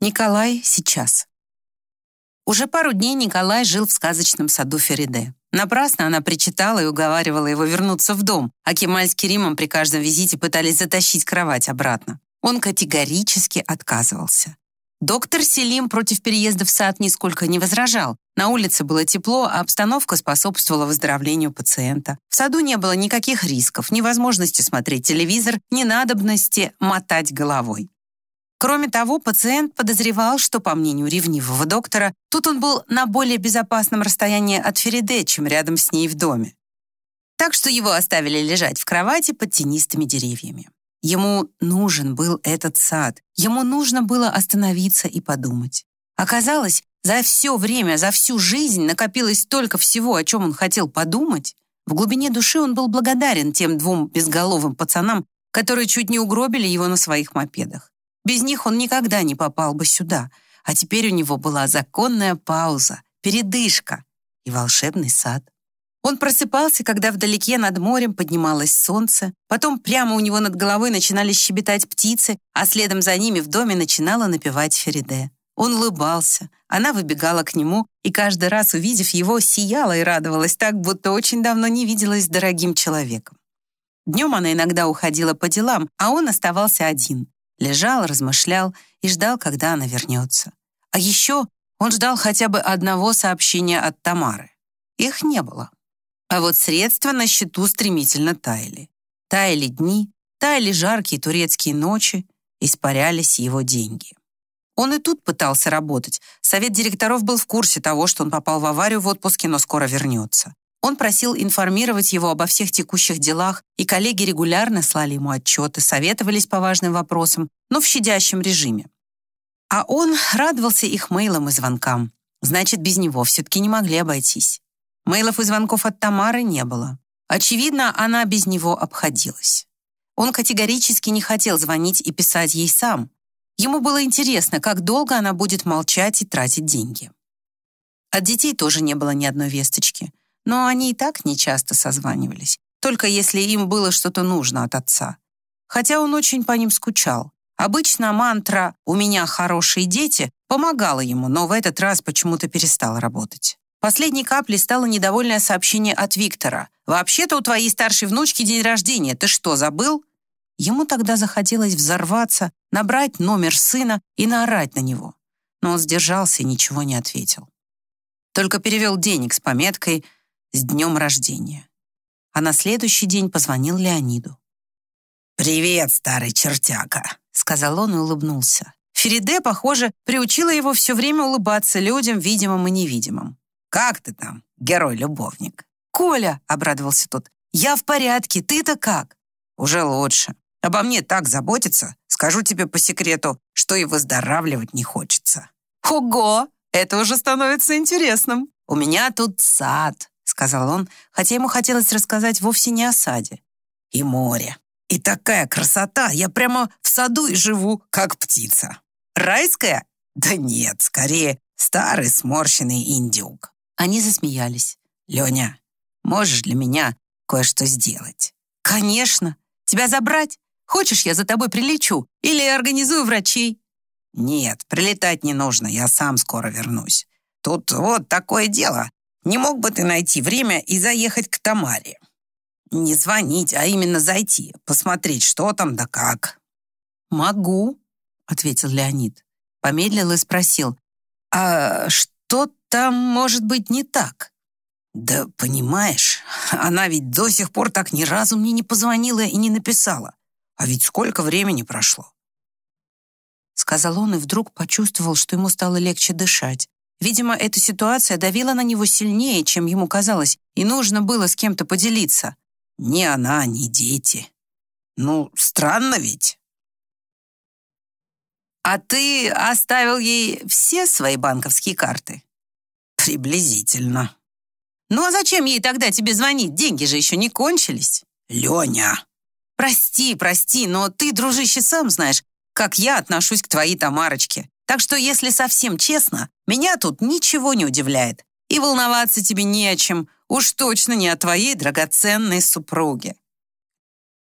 Николай сейчас. Уже пару дней Николай жил в сказочном саду Фериде. Напрасно она причитала и уговаривала его вернуться в дом, а Кемаль с Керимом при каждом визите пытались затащить кровать обратно. Он категорически отказывался. Доктор Селим против переезда в сад нисколько не возражал. На улице было тепло, а обстановка способствовала выздоровлению пациента. В саду не было никаких рисков, ни возможности смотреть телевизор, ни надобности мотать головой. Кроме того, пациент подозревал, что, по мнению ревнивого доктора, тут он был на более безопасном расстоянии от Фериде, чем рядом с ней в доме. Так что его оставили лежать в кровати под тенистыми деревьями. Ему нужен был этот сад. Ему нужно было остановиться и подумать. Оказалось, за все время, за всю жизнь накопилось столько всего, о чем он хотел подумать. В глубине души он был благодарен тем двум безголовым пацанам, которые чуть не угробили его на своих мопедах. Без них он никогда не попал бы сюда, а теперь у него была законная пауза, передышка и волшебный сад. Он просыпался, когда вдалеке над морем поднималось солнце, потом прямо у него над головой начинали щебетать птицы, а следом за ними в доме начинала напевать Фериде. Он улыбался, она выбегала к нему, и каждый раз, увидев его, сияла и радовалась так, будто очень давно не виделась дорогим человеком. Днем она иногда уходила по делам, а он оставался один. Лежал, размышлял и ждал, когда она вернется. А еще он ждал хотя бы одного сообщения от Тамары. Их не было. А вот средства на счету стремительно таяли. Таяли дни, таяли жаркие турецкие ночи, испарялись его деньги. Он и тут пытался работать. Совет директоров был в курсе того, что он попал в аварию в отпуске, но скоро вернется. Он просил информировать его обо всех текущих делах, и коллеги регулярно слали ему отчеты, советовались по важным вопросам, но в щадящем режиме. А он радовался их мейлам и звонкам. Значит, без него все-таки не могли обойтись. Мейлов и звонков от Тамары не было. Очевидно, она без него обходилась. Он категорически не хотел звонить и писать ей сам. Ему было интересно, как долго она будет молчать и тратить деньги. От детей тоже не было ни одной весточки, но они и так нечасто созванивались, только если им было что-то нужно от отца. Хотя он очень по ним скучал. Обычно мантра «у меня хорошие дети» помогала ему, но в этот раз почему-то перестала работать. Последней каплей стало недовольное сообщение от Виктора. «Вообще-то у твоей старшей внучки день рождения. Ты что, забыл?» Ему тогда захотелось взорваться, набрать номер сына и наорать на него. Но он сдержался и ничего не ответил. Только перевел денег с пометкой «С днем рождения». А на следующий день позвонил Леониду. «Привет, старый чертяка», — сказал он и улыбнулся. Фериде, похоже, приучила его все время улыбаться людям, видимым и невидимым. Как ты там, герой-любовник?» «Коля!» — обрадовался тот. «Я в порядке, ты-то как?» «Уже лучше. Обо мне так заботиться, скажу тебе по секрету, что и выздоравливать не хочется». «Ого! Это уже становится интересным. У меня тут сад», — сказал он, хотя ему хотелось рассказать вовсе не о саде. «И море. И такая красота! Я прямо в саду и живу, как птица». «Райская?» «Да нет, скорее старый сморщенный индюк». Они засмеялись. «Леня, можешь для меня кое-что сделать?» «Конечно. Тебя забрать? Хочешь, я за тобой прилечу? Или организую врачей?» «Нет, прилетать не нужно, я сам скоро вернусь. Тут вот такое дело. Не мог бы ты найти время и заехать к Тамаре? Не звонить, а именно зайти, посмотреть, что там да как». «Могу», — ответил Леонид. Помедлил и спросил, «А что там может быть не так?» «Да понимаешь, она ведь до сих пор так ни разу мне не позвонила и не написала. А ведь сколько времени прошло?» Сказал он и вдруг почувствовал, что ему стало легче дышать. Видимо, эта ситуация давила на него сильнее, чем ему казалось, и нужно было с кем-то поделиться. Ни она, ни дети. Ну, странно ведь. «А ты оставил ей все свои банковские карты?» «Приблизительно». «Ну а зачем ей тогда тебе звонить? Деньги же еще не кончились». «Леня!» «Прости, прости, но ты, дружище, сам знаешь, как я отношусь к твоей Тамарочке. Так что, если совсем честно, меня тут ничего не удивляет. И волноваться тебе не о чем, уж точно не о твоей драгоценной супруге».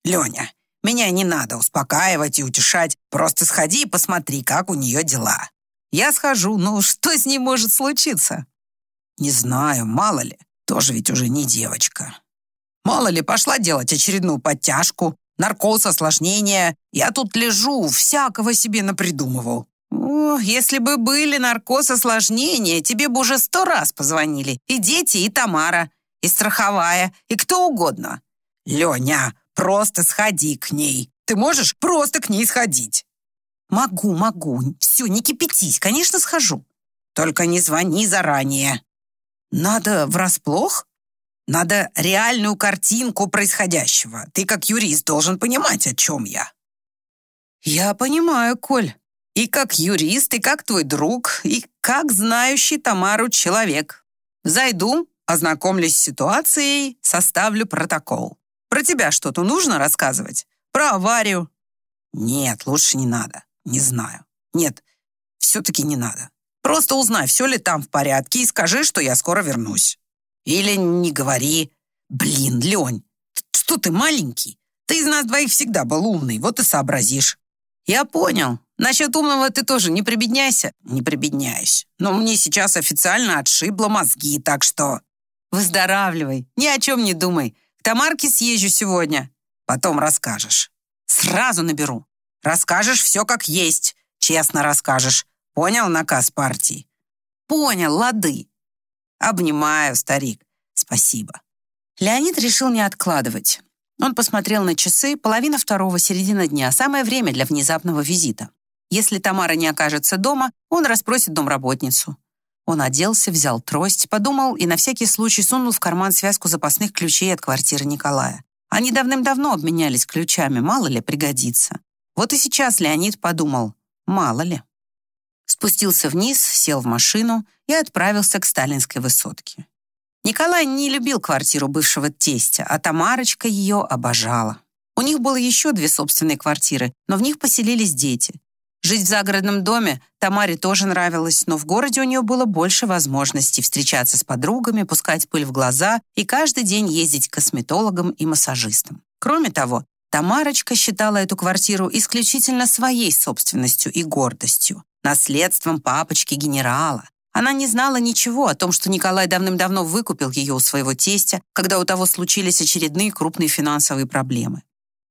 «Леня, меня не надо успокаивать и утешать. Просто сходи и посмотри, как у нее дела. Я схожу, ну что с ней может случиться? Не знаю, мало ли, тоже ведь уже не девочка. Мало ли, пошла делать очередную подтяжку, наркоз, осложнения. Я тут лежу, всякого себе напридумывал. О, если бы были наркоз, осложнения, тебе бы уже сто раз позвонили. И дети, и Тамара, и страховая, и кто угодно. Леня, просто сходи к ней. Ты можешь просто к ней сходить. Могу, могу. Все, не кипятись, конечно, схожу. Только не звони заранее. Надо врасплох? Надо реальную картинку происходящего. Ты как юрист должен понимать, о чем я. Я понимаю, Коль. И как юрист, и как твой друг, и как знающий Тамару человек. Зайду, ознакомлюсь с ситуацией, составлю протокол. Про тебя что-то нужно рассказывать? Про аварию? Нет, лучше не надо. Не знаю. Нет, все-таки не надо. Просто узнай, все ли там в порядке, и скажи, что я скоро вернусь. Или не говори. Блин, Лень, что ты маленький? Ты из нас двоих всегда был умный, вот и сообразишь. Я понял. Насчет умного ты тоже не прибедняйся. Не прибедняюсь. Но мне сейчас официально отшибло мозги, так что... Выздоравливай, ни о чем не думай. К Тамарке съезжу сегодня. Потом расскажешь. Сразу наберу. Расскажешь все как есть. Честно расскажешь. Понял наказ партии? Понял, лады. Обнимаю, старик. Спасибо. Леонид решил не откладывать. Он посмотрел на часы, половина второго, середина дня, самое время для внезапного визита. Если Тамара не окажется дома, он расспросит домработницу. Он оделся, взял трость, подумал и на всякий случай сунул в карман связку запасных ключей от квартиры Николая. Они давным-давно обменялись ключами, мало ли пригодится. Вот и сейчас Леонид подумал, мало ли. Спустился вниз, сел в машину и отправился к сталинской высотке. Николай не любил квартиру бывшего тестя, а Тамарочка ее обожала. У них было еще две собственные квартиры, но в них поселились дети. Жить в загородном доме Тамаре тоже нравилось, но в городе у нее было больше возможностей встречаться с подругами, пускать пыль в глаза и каждый день ездить к косметологам и массажистам. Кроме того, Тамарочка считала эту квартиру исключительно своей собственностью и гордостью, наследством папочки-генерала. Она не знала ничего о том, что Николай давным-давно выкупил ее у своего тестя, когда у того случились очередные крупные финансовые проблемы.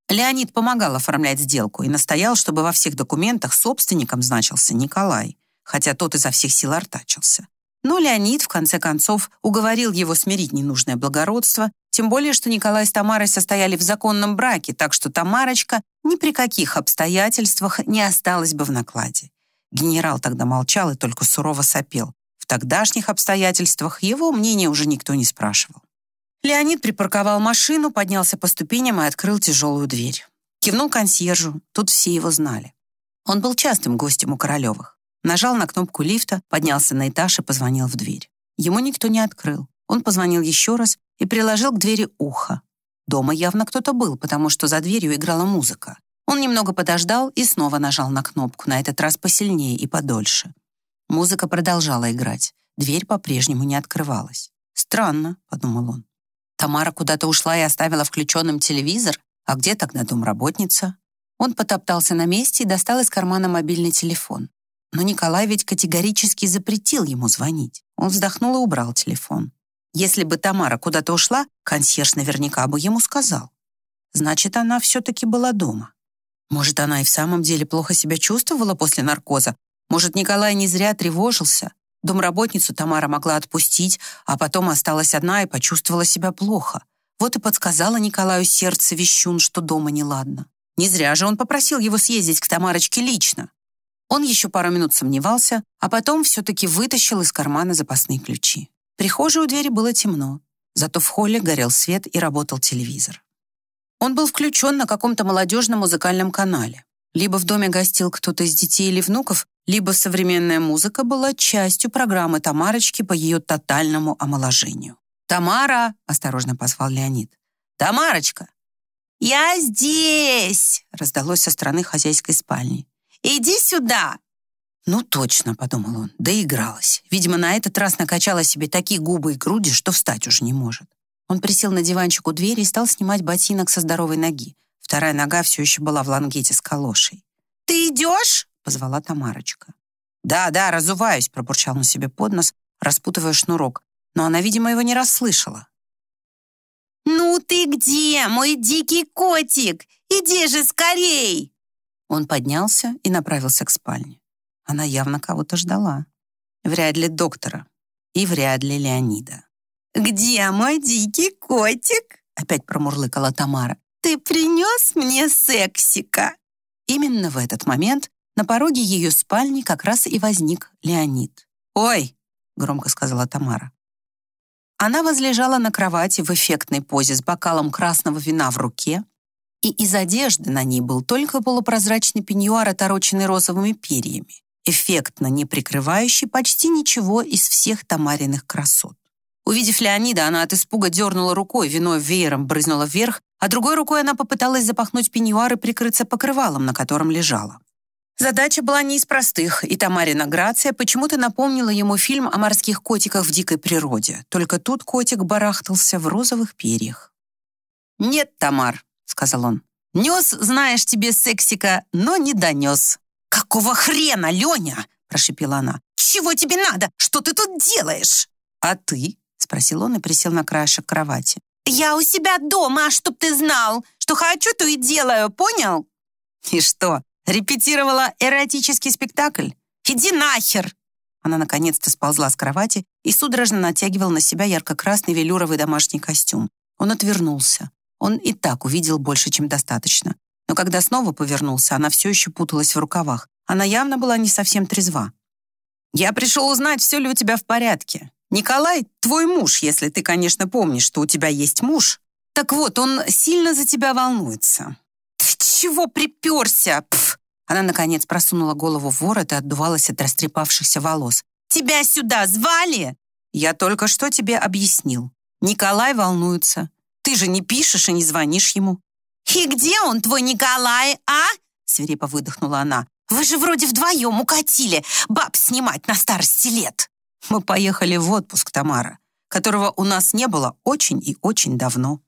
Леонид помогал оформлять сделку и настоял, чтобы во всех документах собственником значился Николай, хотя тот изо всех сил артачился. Но Леонид, в конце концов, уговорил его смирить ненужное благородство, тем более, что Николай с Тамарой состояли в законном браке, так что Тамарочка ни при каких обстоятельствах не осталась бы в накладе. Генерал тогда молчал и только сурово сопел. В тогдашних обстоятельствах его мнение уже никто не спрашивал. Леонид припарковал машину, поднялся по ступеням и открыл тяжелую дверь. Кивнул консьержу, тут все его знали. Он был частым гостем у Королевых. Нажал на кнопку лифта, поднялся на этаж и позвонил в дверь. Ему никто не открыл. Он позвонил еще раз и приложил к двери ухо. Дома явно кто-то был, потому что за дверью играла музыка. Он немного подождал и снова нажал на кнопку, на этот раз посильнее и подольше. Музыка продолжала играть. Дверь по-прежнему не открывалась. «Странно», — подумал он. Тамара куда-то ушла и оставила включенным телевизор, а где тогда домработница? Он потоптался на месте и достал из кармана мобильный телефон. Но Николай ведь категорически запретил ему звонить. Он вздохнул и убрал телефон. Если бы Тамара куда-то ушла, консьерж наверняка бы ему сказал. Значит, она все-таки была дома. Может, она и в самом деле плохо себя чувствовала после наркоза? Может, Николай не зря тревожился? Домработницу Тамара могла отпустить, а потом осталась одна и почувствовала себя плохо. Вот и подсказала Николаю сердце вещун, что дома неладно. Не зря же он попросил его съездить к Тамарочке лично. Он еще пару минут сомневался, а потом все-таки вытащил из кармана запасные ключи. Прихожей у двери было темно, зато в холле горел свет и работал телевизор. Он был включен на каком-то молодежном музыкальном канале. Либо в доме гостил кто-то из детей или внуков, либо современная музыка была частью программы Тамарочки по ее тотальному омоложению. «Тамара!» — осторожно позвал Леонид. «Тамарочка!» «Я здесь!» — раздалось со стороны хозяйской спальни. «Иди сюда!» «Ну точно», — подумал он, доигралась. Видимо, на этот раз накачала себе такие губы и груди, что встать уже не может. Он присел на диванчик у двери и стал снимать ботинок со здоровой ноги. Вторая нога все еще была в лангете с калошей. «Ты идешь?» — позвала Тамарочка. «Да, да, разуваюсь», — пробурчал он себе под нос, распутывая шнурок. Но она, видимо, его не расслышала. «Ну ты где, мой дикий котик? Иди же скорей!» Он поднялся и направился к спальне. Она явно кого-то ждала. Вряд ли доктора и вряд ли Леонида. «Где мой дикий котик?» опять промурлыкала Тамара. «Ты принес мне сексика?» Именно в этот момент на пороге ее спальни как раз и возник Леонид. «Ой!» — громко сказала Тамара. Она возлежала на кровати в эффектной позе с бокалом красного вина в руке, и из одежды на ней был только полупрозрачный пеньюар, отороченный розовыми перьями, эффектно не прикрывающий почти ничего из всех Тамариных красот. Увидев Леонида, она от испуга дернула рукой, вино веером брызнула вверх, а другой рукой она попыталась запахнуть пеньюар и прикрыться покрывалом, на котором лежала. Задача была не из простых, и Тамарина Грация почему-то напомнила ему фильм о морских котиках в дикой природе. Только тут котик барахтался в розовых перьях. «Нет, Тамар», — сказал он, — «нес, знаешь, тебе сексика, но не донес». «Какого хрена, Леня?» — прошипела она. «Чего тебе надо? Что ты тут делаешь?» «А ты?» — спросил он и присел на краешек кровати. «Я у себя дома, чтоб ты знал. Что хочу, то и делаю, понял?» «И что, Репетировала эротический спектакль? Иди нахер!» Она наконец-то сползла с кровати и судорожно натягивала на себя ярко-красный велюровый домашний костюм. Он отвернулся. Он и так увидел больше, чем достаточно. Но когда снова повернулся, она все еще путалась в рукавах. Она явно была не совсем трезва. «Я пришел узнать, все ли у тебя в порядке. Николай — твой муж, если ты, конечно, помнишь, что у тебя есть муж. Так вот, он сильно за тебя волнуется. «Ты чего приперся?» Пф. Она, наконец, просунула голову в ворот и отдувалась от растрепавшихся волос. «Тебя сюда звали?» «Я только что тебе объяснил. Николай волнуется. Ты же не пишешь и не звонишь ему». «И где он, твой Николай, а?» свирепо выдохнула она. «Вы же вроде вдвоем укатили баб снимать на старости лет». «Мы поехали в отпуск, Тамара, которого у нас не было очень и очень давно».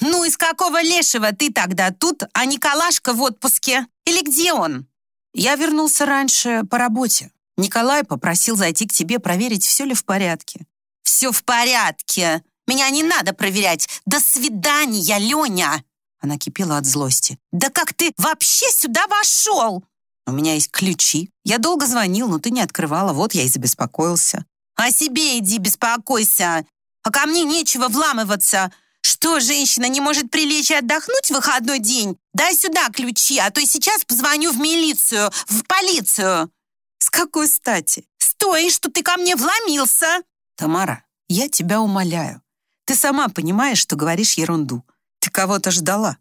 «Ну, из какого лешего ты тогда тут, а Николашка в отпуске? Или где он?» «Я вернулся раньше по работе. Николай попросил зайти к тебе проверить, все ли в порядке». «Все в порядке. Меня не надо проверять. До свидания, Леня!» Она кипела от злости. «Да как ты вообще сюда вошел?» «У меня есть ключи. Я долго звонил, но ты не открывала, вот я и забеспокоился». «О себе иди беспокойся, а ко мне нечего вламываться. Что, женщина не может прилечь и отдохнуть в выходной день? Дай сюда ключи, а то сейчас позвоню в милицию, в полицию. С какой стати? Стой, что ты ко мне вломился. Тамара, я тебя умоляю. Ты сама понимаешь, что говоришь ерунду. Ты кого-то ждала.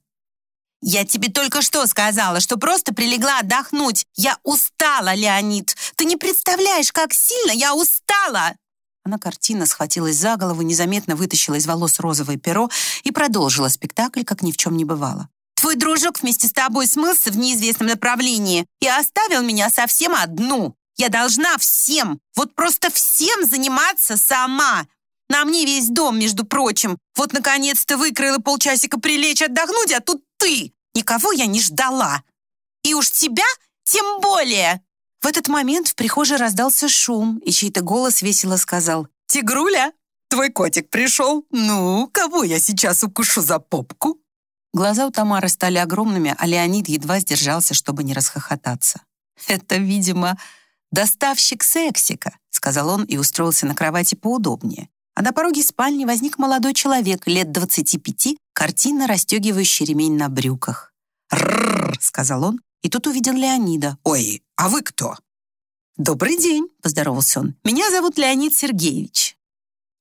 Я тебе только что сказала, что просто прилегла отдохнуть. Я устала, Леонид. Ты не представляешь, как сильно я устала. Она картина схватилась за голову, незаметно вытащила из волос розовое перо и продолжила спектакль, как ни в чем не бывало. «Твой дружок вместе с тобой смылся в неизвестном направлении и оставил меня совсем одну. Я должна всем, вот просто всем заниматься сама. На мне весь дом, между прочим. Вот, наконец-то, выкрыла полчасика прилечь отдохнуть, а тут ты. Никого я не ждала. И уж тебя тем более!» В этот момент в прихожей раздался шум, и чей-то голос весело сказал «Тигруля, твой котик пришел. Ну, кого я сейчас укушу за попку?» Глаза у Тамары стали огромными, а Леонид едва сдержался, чтобы не расхохотаться. «Это, видимо, доставщик сексика», сказал он и устроился на кровати поудобнее. А на пороге спальни возник молодой человек лет 25, картинно расстегивающий ремень на брюках. «Рррр», — сказал он, и тут увидел Леонида. «Ой, а вы кто?» «Добрый день», — поздоровался он. «Меня зовут Леонид Сергеевич».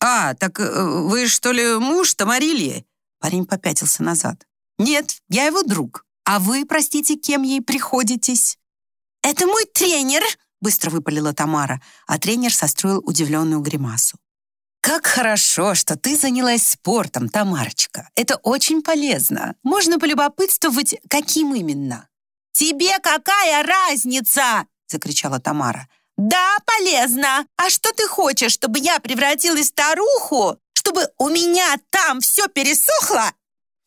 «А, так э, вы, что ли, муж Тамарильи?» Парень попятился назад. «Нет, я его друг. А вы, простите, кем ей приходитесь?» «Это мой тренер», — быстро выпалила Тамара, а тренер состроил удивленную гримасу. «Как хорошо, что ты занялась спортом, Тамарочка. Это очень полезно. Можно полюбопытствовать, каким именно?» «Тебе какая разница?» — закричала Тамара. «Да, полезно. А что ты хочешь, чтобы я превратилась в старуху? Чтобы у меня там все пересохло?»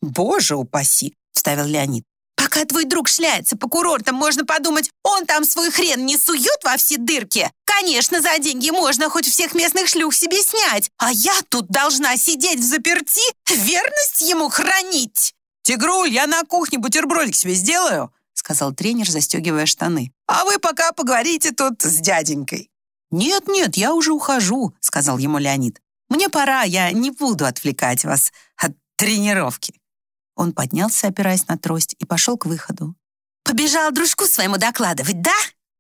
«Боже упаси!» — вставил Леонид. Пока твой друг шляется по курортам, можно подумать, он там свой хрен не сует во все дырки. Конечно, за деньги можно хоть всех местных шлюх себе снять, а я тут должна сидеть в заперти, верность ему хранить. «Тигруль, я на кухне бутербродик себе сделаю», сказал тренер, застегивая штаны. «А вы пока поговорите тут с дяденькой». «Нет-нет, я уже ухожу», сказал ему Леонид. «Мне пора, я не буду отвлекать вас от тренировки». Он поднялся, опираясь на трость, и пошел к выходу. «Побежал дружку своему докладывать, да?»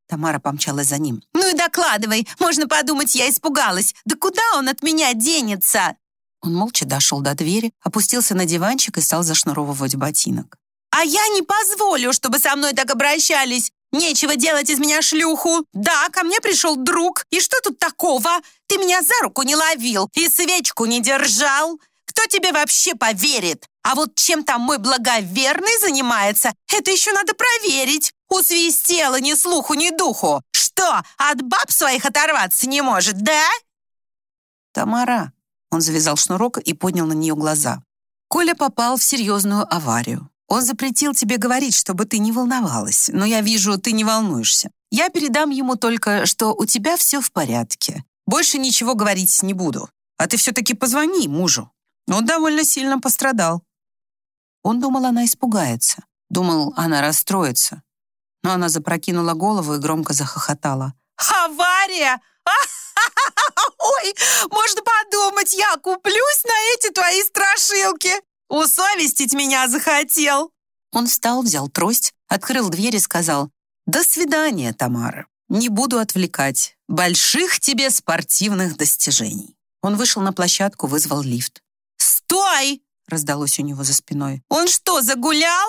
Тамара помчалась за ним. «Ну и докладывай. Можно подумать, я испугалась. Да куда он от меня денется?» Он молча дошел до двери, опустился на диванчик и стал зашнуровывать ботинок. «А я не позволю, чтобы со мной так обращались. Нечего делать из меня шлюху. Да, ко мне пришел друг. И что тут такого? Ты меня за руку не ловил и свечку не держал. Кто тебе вообще поверит? А вот чем там мой благоверный занимается, это еще надо проверить. Усвистела ни слуху, ни духу. Что, от баб своих оторваться не может, да? Тамара. Он завязал шнурок и поднял на нее глаза. Коля попал в серьезную аварию. Он запретил тебе говорить, чтобы ты не волновалась, но я вижу, ты не волнуешься. Я передам ему только, что у тебя все в порядке. Больше ничего говорить не буду. А ты все-таки позвони мужу. Он довольно сильно пострадал. Он думал, она испугается. Думал, она расстроится. Но она запрокинула голову и громко захохотала. «Авария! Ой, можно подумать, я куплюсь на эти твои страшилки! Усовестить меня захотел!» Он встал, взял трость, открыл дверь и сказал, «До свидания, Тамара. Не буду отвлекать. Больших тебе спортивных достижений». Он вышел на площадку, вызвал лифт. «Стой!» — раздалось у него за спиной. «Он что, загулял?»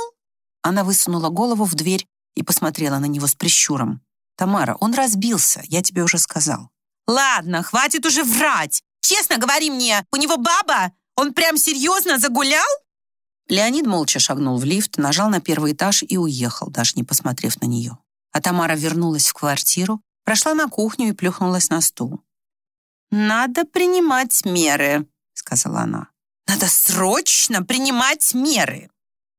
Она высунула голову в дверь и посмотрела на него с прищуром. «Тамара, он разбился, я тебе уже сказал». «Ладно, хватит уже врать. Честно говори мне, у него баба? Он прям серьезно загулял?» Леонид молча шагнул в лифт, нажал на первый этаж и уехал, даже не посмотрев на нее. А Тамара вернулась в квартиру, прошла на кухню и плюхнулась на стул. «Надо принимать меры», — сказала она. Надо срочно принимать меры.